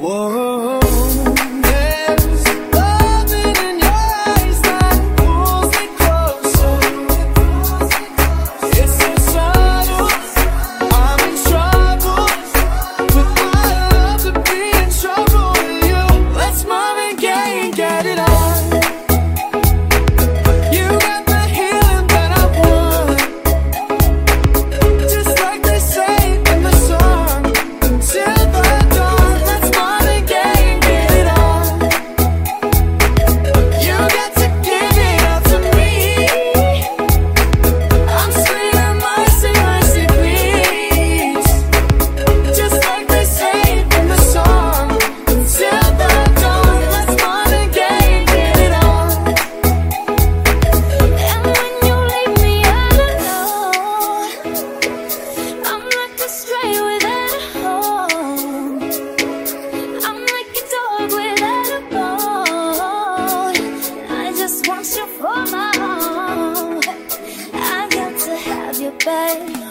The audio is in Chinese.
我 time